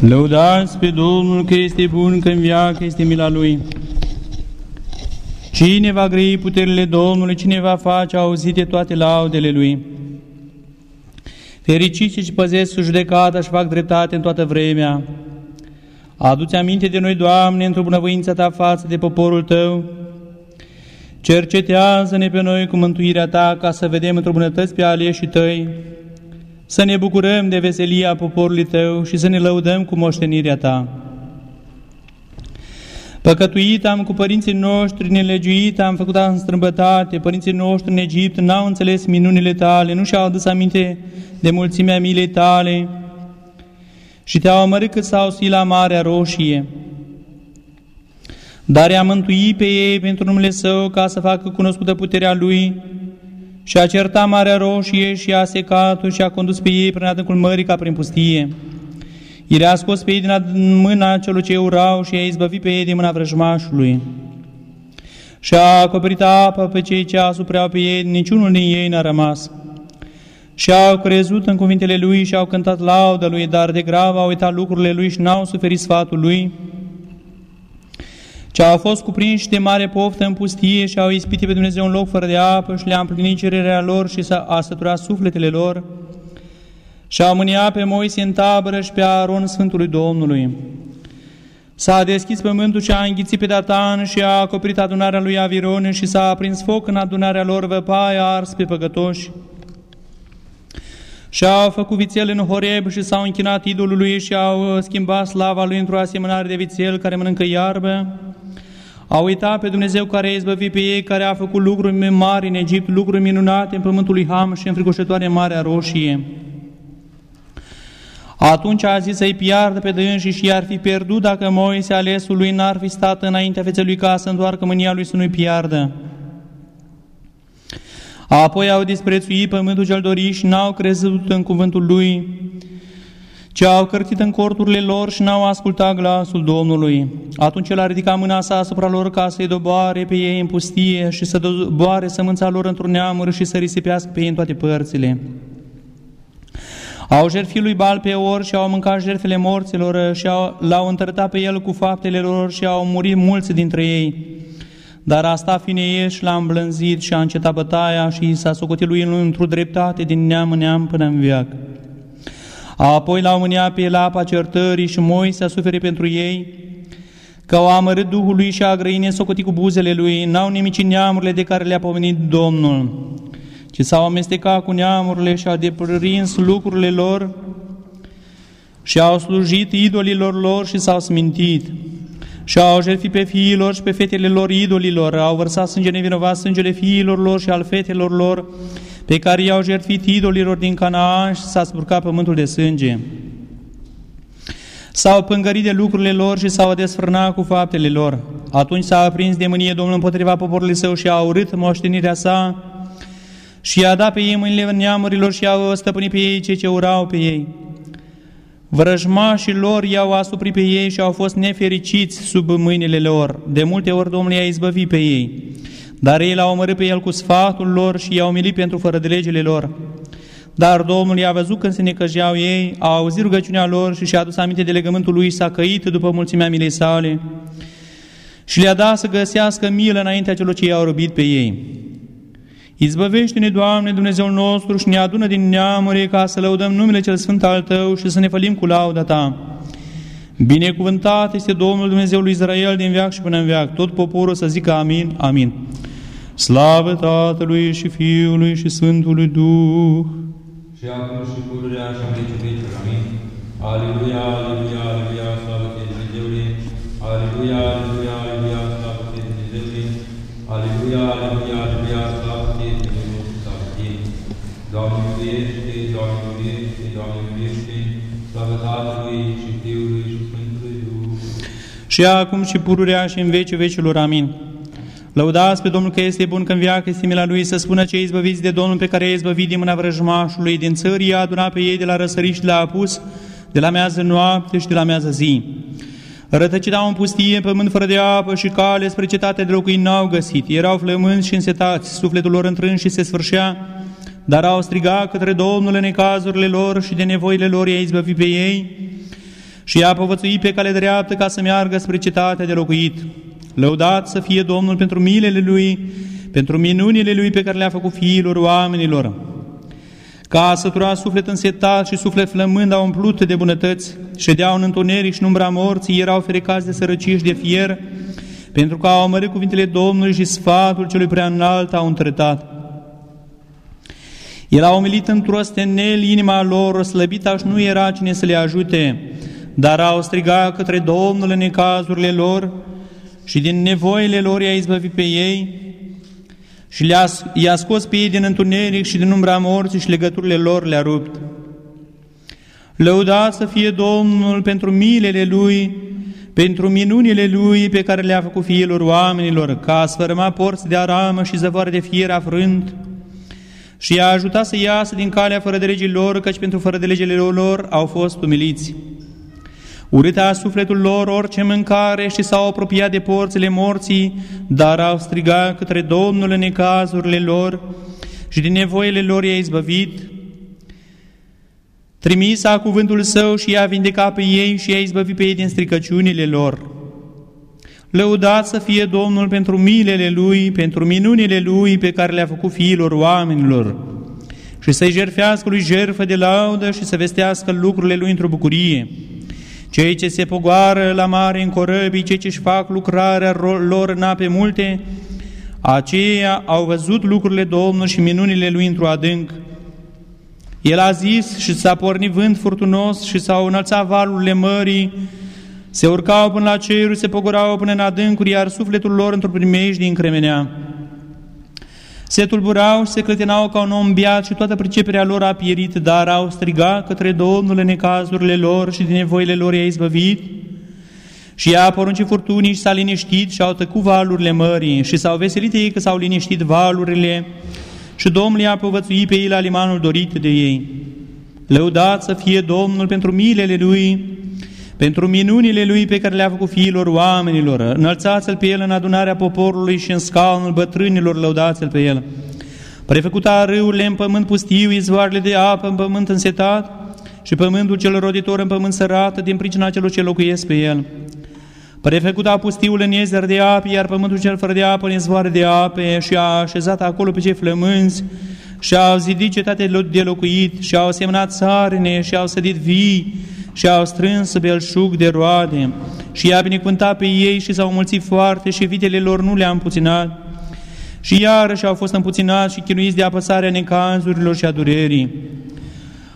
Lăudați pe Domnul că este bun, că în viață este mila Lui. Cine va grei puterile Domnului, cine va face auzite toate laudele Lui. Fericiți și păzesc judecata și fac dreptate în toată vremea. Adu-ți aminte de noi, Doamne, într-o bunăvoință Ta față de poporul Tău. Cercetează-ne pe noi cu mântuirea Ta, ca să vedem într-o bunătăți pe aleșii Tăi, să ne bucurăm de veselia poporului Tău și să ne lăudăm cu moștenirea Ta. Păcătuit am cu părinții noștri, nelegiuit am făcut în strâmbătate, părinții noștri în Egipt n-au înțeles minunile Tale, nu și-au adus aminte de mulțimea milei Tale și Te-au amărât cât s-au la Marea Roșie. Dar i-a mântuit pe ei pentru numele Său ca să facă cunoscută puterea Lui și a certat Marea Roșie și a secat și a condus pe ei prin adâncul mării ca prin pustie. El a scos pe ei din mâna celor ce urau și a izbăvit pe ei din mâna vrăjmașului. Și a acoperit apă pe cei ce asupreau pe ei, niciunul din ei n-a rămas. Și au crezut în cuvintele lui și au cântat laudă lui, dar de grav au uitat lucrurile lui și n-au suferit sfatul lui, ce au fost cuprinși de mare poftă în pustie și au ispitit pe Dumnezeu un loc fără de apă și le-a împlinit cererea lor și s-a săturat sufletele lor și au mâniat pe Moise în tabără și pe Aron Sfântului Domnului. S-a deschis pământul și a înghițit pe Datan și a acoperit adunarea lui Aviron și s-a aprins foc în adunarea lor, văpaia a ars pe păcătoși. Și au făcut vițel în Horeb și s-au închinat idolului și au schimbat slava lui într-o asemănare de vițel care mănâncă iarbă. Au uitat pe Dumnezeu care a izbăvit pe ei, care a făcut lucruri mari în Egipt, lucruri minunate în pământul lui Ham și înfricoșătoare în Marea Roșie. Atunci a zis să-i piardă pe dânsi și i-ar fi pierdut dacă Moise, alesul lui, n-ar fi stat înaintea feței lui ca să întoarcă mânia lui să nu-i piardă. Apoi au disprețuit pământul cel dorit și n-au crezut în cuvântul lui, ci au cărtit în corturile lor și n-au ascultat glasul Domnului. Atunci el a ridicat mâna sa asupra lor ca să-i doboare pe ei în pustie și să doboare sămânța lor într-un neamur și să risipească pe ei în toate părțile. Au jertfit lui Bal pe or și au mâncat jertfele morților și au, l-au întărtat pe el cu faptele lor și au murit mulți dintre ei. Dar asta fine și l-a îmblânzit și a încetat bătaia și s-a socotit lui într-o dreptate din neam în neam până în viac. Apoi l-au mâniat pe el apa certării și Moise a suferit pentru ei, că au amărât Duhul lui și a grăine socotit cu buzele lui, n-au nimicit neamurile de care le-a pomenit Domnul, ci s-au amestecat cu neamurile și au deprins lucrurile lor și au slujit idolilor lor și s-au smintit și au jertfit pe fiilor și pe fetele lor idolilor, au vărsat sânge nevinovat sângele fiilor lor și al fetelor lor, pe care i-au jertfit idolilor din Canaan și s-a spurcat pământul de sânge. S-au pângărit de lucrurile lor și s-au desfrânat cu faptele lor. Atunci s-a aprins de mânie Domnul împotriva poporului său și a urât moștenirea sa și i-a dat pe ei mâinile neamurilor și i-au stăpânit pe ei cei ce urau pe ei. Vrăjmașii lor i-au asuprit pe ei și au fost nefericiți sub mâinile lor. De multe ori Domnul i-a izbăvit pe ei. Dar ei l-au omorât pe el cu sfatul lor și i-au milit pentru fără de legile lor. Dar Domnul i-a văzut când se necăjeau ei, a auzit rugăciunea lor și și-a adus aminte de legământul lui, s-a căit după mulțimea milei sale și le-a dat să găsească milă înaintea celor ce i-au robit pe ei. Izbăvește-ne, Doamne, Dumnezeul nostru și ne adună din neamuri ca să lăudăm numele cel sfânt al Tău și să ne fălim cu lauda Ta. Binecuvântat este Domnul Dumnezeul lui Israel din veac și până în veac. Tot poporul să zică amin, amin. Slavă Tatălui și Fiului și Sfântului Duh. Și acum și pururea și în vecii amin. Aleluia, aleluia, aleluia, Și acum și pururea și în vecii vecilor. Amin. Lăudați pe Domnul că este bun când viață este mila Lui, să spună cei izbăviți de Domnul pe care i-a izbăvit din mâna vrăjmașului, din țări i-a adunat pe ei de la răsărit și le-a apus, de la mează noapte și de la mează zi. Rătăcitau în pustie, pământ fără de apă și cale spre cetate de locui n-au găsit. Erau flămânți și însetați, sufletul lor întrâns și se sfârșea, dar au strigat către Domnul în necazurile lor și de nevoile lor i-a izbăvit pe ei și i-a povățuit pe cale dreaptă ca să meargă spre cetatea de locuit. Lăudat să fie Domnul pentru milele Lui, pentru minunile Lui pe care le-a făcut fiilor oamenilor. Ca sătura suflet însetat și suflet flămând au umplut de bunătăți, ședeau în întuneric și în umbra morții, erau ferecați de sărăcie și de fier, pentru că au amărit cuvintele Domnului și sfatul celui prea înalt au întretat. El a umilit într-o stenel inima lor, slăbita și nu era cine să le ajute, dar au strigat către Domnul în necazurile lor și din nevoile lor i-a izbăvit pe ei și le-a, i-a scos pe ei din întuneric și din umbra morții și legăturile lor le-a rupt. Lăudat să fie Domnul pentru milele Lui, pentru minunile Lui pe care le-a făcut fiilor oamenilor, ca a sfărâma porți de aramă și zăvoare de fier afrânt, și i-a ajutat să iasă din calea fără de legii lor, căci pentru fără de legile lor au fost umiliți. Urâta sufletul lor orice mâncare și s-au apropiat de porțile morții, dar au strigat către Domnul în necazurile lor și din nevoile lor i-a izbăvit. Trimisa cuvântul său și i-a vindecat pe ei și i-a izbăvit pe ei din stricăciunile lor. Lăudat să fie Domnul pentru milele Lui, pentru minunile Lui pe care le-a făcut fiilor oamenilor și să-i jerfească Lui jerfă de laudă și să vestească lucrurile Lui într-o bucurie. Cei ce se pogoară la mare în corăbii, cei ce își fac lucrarea lor în ape multe, aceia au văzut lucrurile Domnului și minunile Lui într-o adânc. El a zis și s-a pornit vânt furtunos și s-au înălțat valurile mării, se urcau până la ceruri, se pogorau până în adâncuri, iar sufletul lor într-o din cremenea. Se tulburau și se clătinau ca un om biat și toată priceperea lor a pierit, dar au strigat către Domnul în necazurile lor și din nevoile lor i-a izbăvit. Și i-a poruncit furtunii și s-a liniștit și au tăcut valurile mării și s-au veselit ei că s-au liniștit valurile și Domnul i-a povățuit pe ei la limanul dorit de ei. Lăudat să fie Domnul pentru milele Lui, pentru minunile Lui pe care le-a făcut fiilor oamenilor. Înălțați-L pe El în adunarea poporului și în scaunul bătrânilor, lăudați-L pe El. Prefăcuta râurile în pământ pustiu, izvoarele de apă în pământ însetat și pământul cel roditor în pământ sărat din pricina celor ce locuiesc pe El. Prefăcuta pustiul în iezer de apă, iar pământul cel fără de apă în izvoare de ape și a așezat acolo pe cei flămânzi și au zidit cetate de locuit și au semnat țarine și au sădit vii și au strâns belșug de roade și i-a binecuvântat pe ei și s-au mulțit foarte și vitele lor nu le-a împuținat. Și iarăși au fost împuținați și chinuiți de apăsarea necanzurilor și a durerii.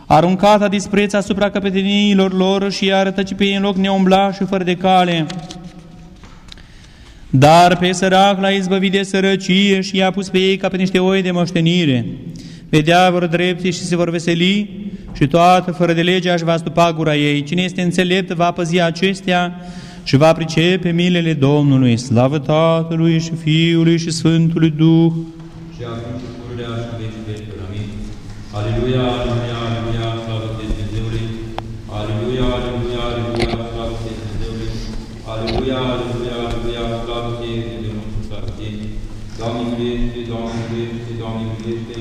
Aruncat a dispreț asupra căpeteniilor lor și i-a arătat pe ei în loc neumbla și fără de cale. Dar pe sărac l-a izbăvit de sărăcie și i-a pus pe ei ca pe niște oi de moștenire. Vedea vor drepte și se vor veseli și toată fără de legea își va stupa gura ei. Cine este înțelept va păzi acestea și va pricepe milele Domnului. Slavă Tatălui și Fiului și Sfântului Duh. Și acum și pururea și veci veci. Amin. Aleluia, aleluia, aleluia, slavă Dumnezeului. Aleluia, aleluia, aleluia, slavă Dumnezeului. Aleluia, aleluia, aleluia, slavă Dumnezeului. Slavă Doamne miluiește, Doamne miluiește, Doamne miluiește.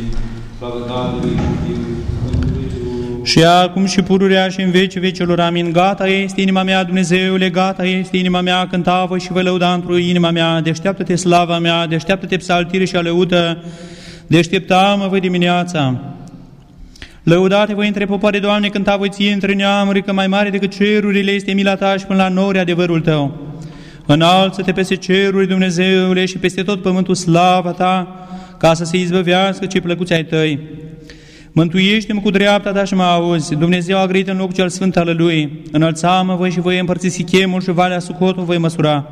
Slavă Tatălui și Fiului și acum și pururea și în veci vecelor. Amin. Gata este inima mea, Dumnezeule, gata este inima mea, cânta voi și vă lăuda într inima mea. Deșteaptă-te slava mea, deșteaptă-te psaltire și alăută, deștepta-mă voi dimineața. Lăudate voi între popoare, Doamne, cânta voi ție între neamuri, că mai mare decât cerurile este mila ta și până la nori adevărul tău. Înalță-te peste ceruri, Dumnezeule, și peste tot pământul slava ta, ca să se izbăvească ce plăcuți ai tăi. Mântuiește-mă cu dreapta ta și mă auzi. Dumnezeu a grăit în locul cel sfânt al Lui. Înălța-mă voi și voi împărți Sichemul și Valea Sucotul voi măsura.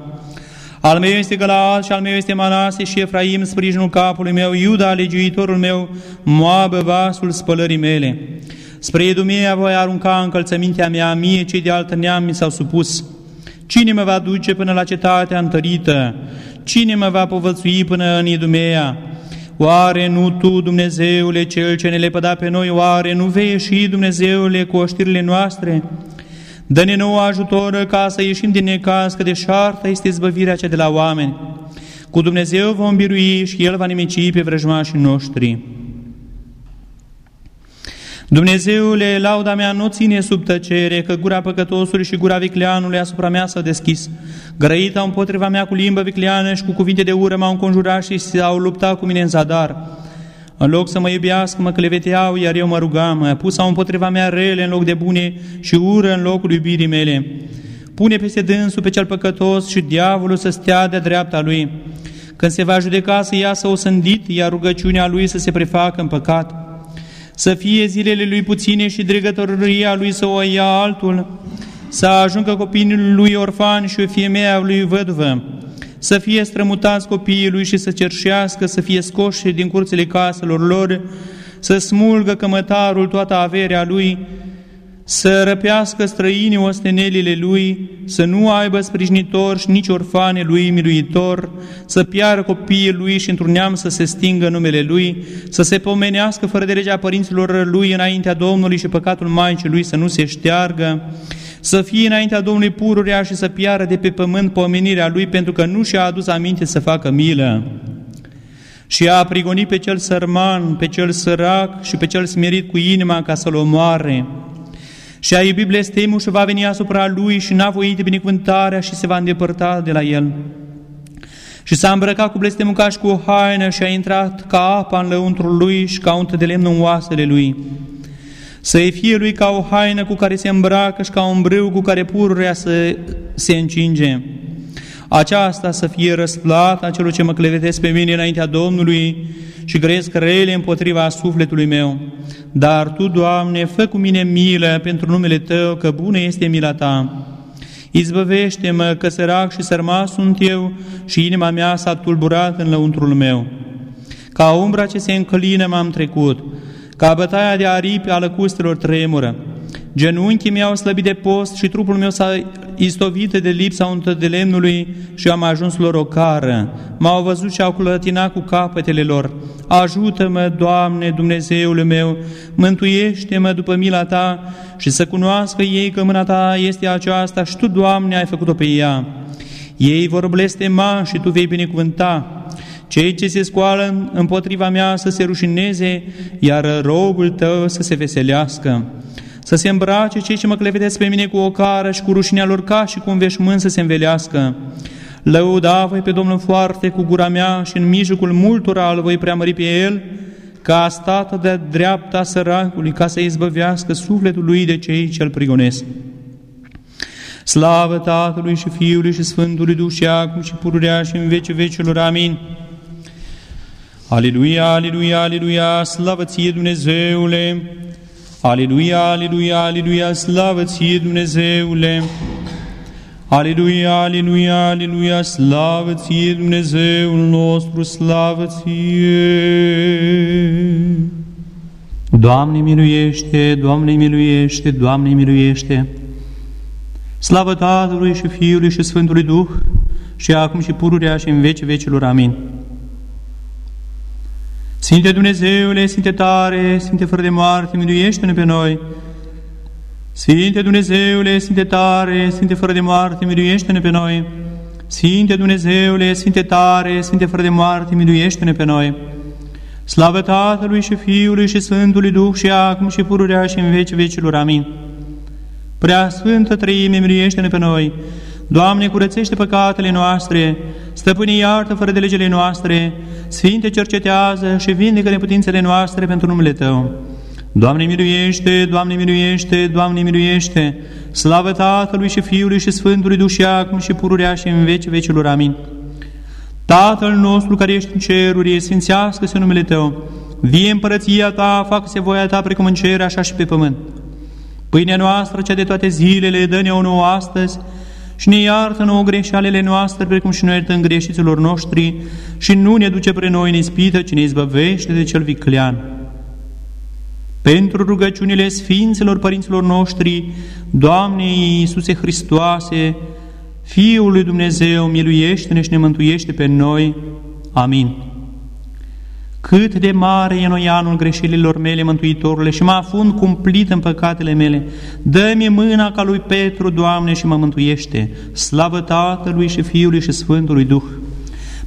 Al meu este Galaad și al meu este Manase și Efraim, sprijinul capului meu, Iuda, legiuitorul meu, Moabă, vasul spălării mele. Spre Edumea voi arunca încălțămintea mea, mie cei de altă neam mi s-au supus. Cine mă va duce până la cetatea întărită? Cine mă va povățui până în Edumea? Oare nu Tu, Dumnezeule, Cel ce ne lepăda pe noi, oare nu vei ieși, Dumnezeule, cu oștirile noastre? Dă-ne nouă ajutor ca să ieșim din necaz, că de șartă este zbăvirea cea de la oameni. Cu Dumnezeu vom birui și El va nimici pe vrăjmașii noștri. Dumnezeule, lauda mea nu ține sub tăcere, că gura păcătosului și gura vicleanului asupra mea s-a deschis. Grăita împotriva mea cu limbă vicleană și cu cuvinte de ură m-au înconjurat și s-au luptat cu mine în zadar. În loc să mă iubească, mă cleveteau, iar eu mă rugam. Pusau împotriva mea rele în loc de bune și ură în locul iubirii mele. Pune peste dânsul pe cel păcătos și diavolul să stea de dreapta lui. Când se va judeca să iasă o sândit, iar rugăciunea lui să se prefacă în păcat. Să fie zilele lui puține și dregătoria lui să o ia altul. Să ajungă copiii lui orfan și femeia lui văduvă să fie strămutați copiii lui și să cerșească, să fie scoși din curțile caselor lor, să smulgă cămătarul toată averea lui, să răpească străinii ostenelile lui, să nu aibă sprijinitor și nici orfane lui miluitor, să piară copiii lui și într-un neam să se stingă numele lui, să se pomenească fără de legea părinților lui înaintea Domnului și păcatul Maicii lui să nu se șteargă, să fie înaintea Domnului pururea și să piară de pe pământ pomenirea lui, pentru că nu și-a adus aminte să facă milă. Și a prigonit pe cel sărman, pe cel sărac și pe cel smerit cu inima ca să-l omoare. Și a iubit blestemul și va veni asupra lui și n-a voit binecuvântarea și se va îndepărta de la el. Și s-a îmbrăcat cu blestemul ca și cu o haină și a intrat ca apa în lăuntrul lui și ca untă de lemn în oasele lui să-i fie lui ca o haină cu care se îmbracă și ca un brâu cu care pururea să se încinge. Aceasta să fie răsplata celor ce mă clevetesc pe mine înaintea Domnului și grăiesc rele împotriva sufletului meu. Dar Tu, Doamne, fă cu mine milă pentru numele Tău, că bună este mila Ta. Izbăvește-mă că sărac și sărmas sunt eu și inima mea s-a tulburat în lăuntrul meu. Ca umbra ce se încălină m-am trecut, ca bătaia de aripi a lăcustelor tremură. Genunchii mi-au slăbit de post și trupul meu s-a istovit de lipsa untă de lemnului și am ajuns lor o cară. M-au văzut și au clătinat cu capetele lor. Ajută-mă, Doamne, Dumnezeul meu, mântuiește-mă după mila Ta și să cunoască ei că mâna Ta este aceasta și Tu, Doamne, ai făcut-o pe ea. Ei vor blestema și Tu vei binecuvânta. Cei ce se scoală împotriva mea să se rușineze, iar robul tău să se veselească. Să se îmbrace cei ce mă clevetesc pe mine cu o cară și cu rușinea lor ca și cu un veșmânt să se învelească. Lăuda voi pe Domnul foarte cu gura mea și în mijlocul multora îl voi preamări pe El, ca a stat de dreapta săracului, ca să izbăvească sufletul lui de cei ce îl prigonesc. Slavă Tatălui și Fiului și Sfântului Duh și acum și pururea și în vece vecilor. Amin. Aleluia, aleluia, aleluia, slavă ție Dumnezeule! Aleluia, aleluia, aleluia, slavă ție Dumnezeule! Aleluia, aleluia, aleluia, slavă ție Dumnezeul nostru, slavă ție! Doamne miluiește, Doamne miluiește, Doamne miluiește! Slavă Tatălui și Fiului și Sfântului Duh, și acum și pururea și în vece vecilor. Amin. Sfinte Dumnezeule, Sfinte tare, Sfinte fără de moarte, miluiește-ne pe noi. Sfinte Dumnezeule, Sfinte tare, Sfinte fără de moarte, miluiește-ne pe noi. Sfinte Dumnezeule, Sfinte tare, Sfinte fără de moarte, miluiește-ne pe noi. Slavă Tatălui și Fiului și Sfântului Duh și acum și pururea și în veci vecilor. Amin. Prea Sfântă Trăime, miluiește-ne pe noi. Doamne, curățește păcatele noastre, stăpâne iartă fără de legele noastre, Sfinte cercetează și vindecă neputințele noastre pentru numele Tău. Doamne miluiește, Doamne miluiește, Doamne miluiește, slavă Tatălui și Fiului și Sfântului Duh și acum și pururea și în veci vecilor. Amin. Tatăl nostru care ești în ceruri, sfințească-se numele Tău, vie împărăția Ta, facă-se voia Ta precum în cer, așa și pe pământ. Pâinea noastră, cea de toate zilele, dă-ne o nouă astăzi și ne iartă nouă greșalele noastre, precum și noi iertăm greșiților noștri, și nu ne duce pre noi în ispită, ci ne izbăvește de cel viclean. Pentru rugăciunile Sfinților Părinților noștri, Doamne Iisuse Hristoase, Fiul lui Dumnezeu, miluiește-ne și ne mântuiește pe noi. Amin. Cât de mare e noianul greșelilor mele, Mântuitorule, și mă afund cumplit în păcatele mele. Dă-mi mâna ca lui Petru, Doamne, și mă mântuiește. Slavă Tatălui și Fiului și Sfântului Duh!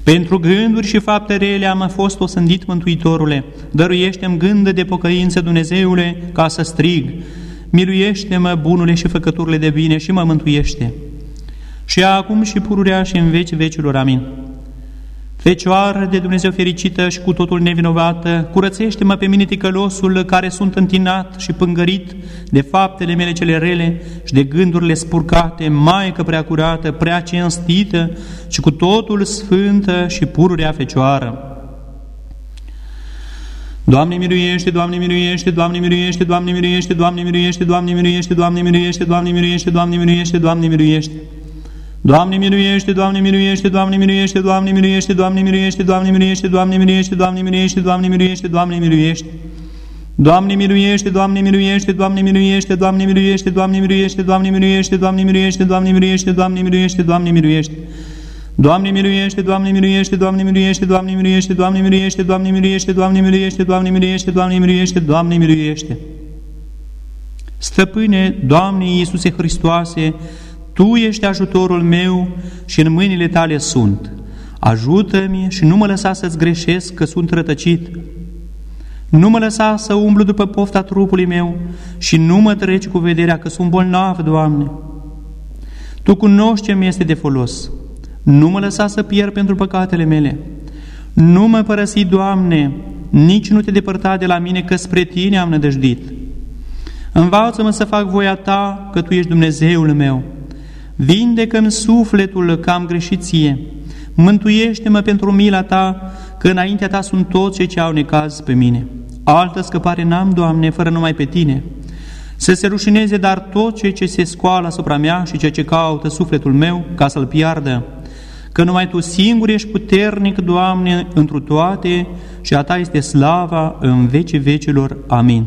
Pentru gânduri și fapte rele am fost osândit, Mântuitorule. Dăruiește-mi gândă de pocăință, Dumnezeule, ca să strig. Miluiește-mă, bunule și făcăturile de bine și mă mântuiește. Și acum și pururea și în veci vecilor. Amin. Fecioară de Dumnezeu fericită și cu totul nevinovată, curățește-mă pe mine ticălosul care sunt întinat și pângărit de faptele mele cele rele și de gândurile spurcate, Maică prea curată, prea cinstită și cu totul sfântă și pururea Fecioară. Doamne miluiește, Doamne miluiește, Doamne miluiește, Doamne miluiește, Doamne miluiește, Doamne miluiește, Doamne miluiește, Doamne miluiește, Doamne miluiește, Doamne miluiește. Doamne miluiește, Doamne miluiește, Doamne miluiește, Doamne miluiește, Doamne miluiește, Doamne miluiește, Doamne miluiește, Doamne miluiește, Doamne miluiește, Doamne miluiește. Doamne miluiește, Doamne miluiește, Doamne miluiește, Doamne miluiește, Doamne miluiește, Doamne miluiește, Doamne miluiește, Doamne miluiește, Doamne miluiește, Doamne miluiește. Doamne miluiește, Doamne miluiește, Doamne miluiește, Doamne miluiește, Doamne miluiește, Doamne miluiește, Doamne miluiește, Doamne miluiește, Doamne miluiește, Doamne miluiește. Stăpâne, Doamne Iisuse Hristoase, Tu ești ajutorul meu și în mâinile Tale sunt. Ajută-mi și nu mă lăsa să-ți greșesc că sunt rătăcit. Nu mă lăsa să umblu după pofta trupului meu și nu mă treci cu vederea că sunt bolnav, Doamne. Tu cunoști ce mi este de folos. Nu mă lăsa să pierd pentru păcatele mele. Nu mă părăsi, Doamne, nici nu te depărta de la mine, că spre Tine am nădăjdit. Învață-mă să fac voia Ta, că Tu ești Dumnezeul meu. Vindecă-mi sufletul că am greșit ție. Mântuiește-mă pentru mila Ta, că înaintea Ta sunt toți cei ce au necaz pe mine. Altă scăpare n-am, Doamne, fără numai pe Tine. Să se rușineze dar tot cei ce se scoală asupra mea și ceea ce caută sufletul meu ca să-l piardă. Că numai Tu singur ești puternic, Doamne, întru toate și a Ta este slava în vecii vecilor. Amin.